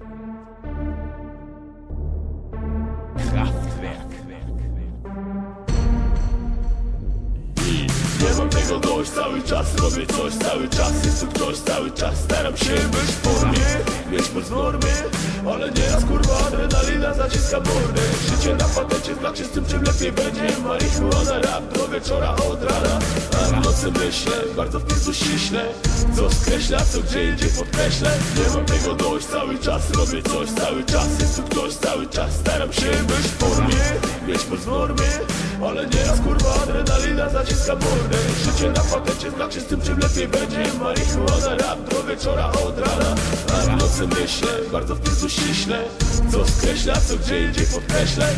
Kraftwerk. Nie mam tego dość Cały czas robię coś, cały czas jest tu ktoś Cały czas staram się być w formie Mieć moc w normie Ale nieraz kurwa adrenalina zaciska mordę Życie na patecie znaczy z tym czym lepiej będzie Marihuana, rap do wieczora od rana nocy myślę, bardzo w piecu ściśle Co skreśla, co gdzie indziej podkreślę. Nie mam tego dość, cały czas robię coś Cały czas jest tu ktoś, cały czas staram się być w formie Mieć moc w normie ale nieraz kurwa adrenalina zaciska mordę. Życie na patecie znaczy z tym czym lepiej będzie. Marihuana, rap do wieczora od rana. A w nocy myślę, bardzo w piecu ściśle Co skreśla, co gdzie indziej podkreślę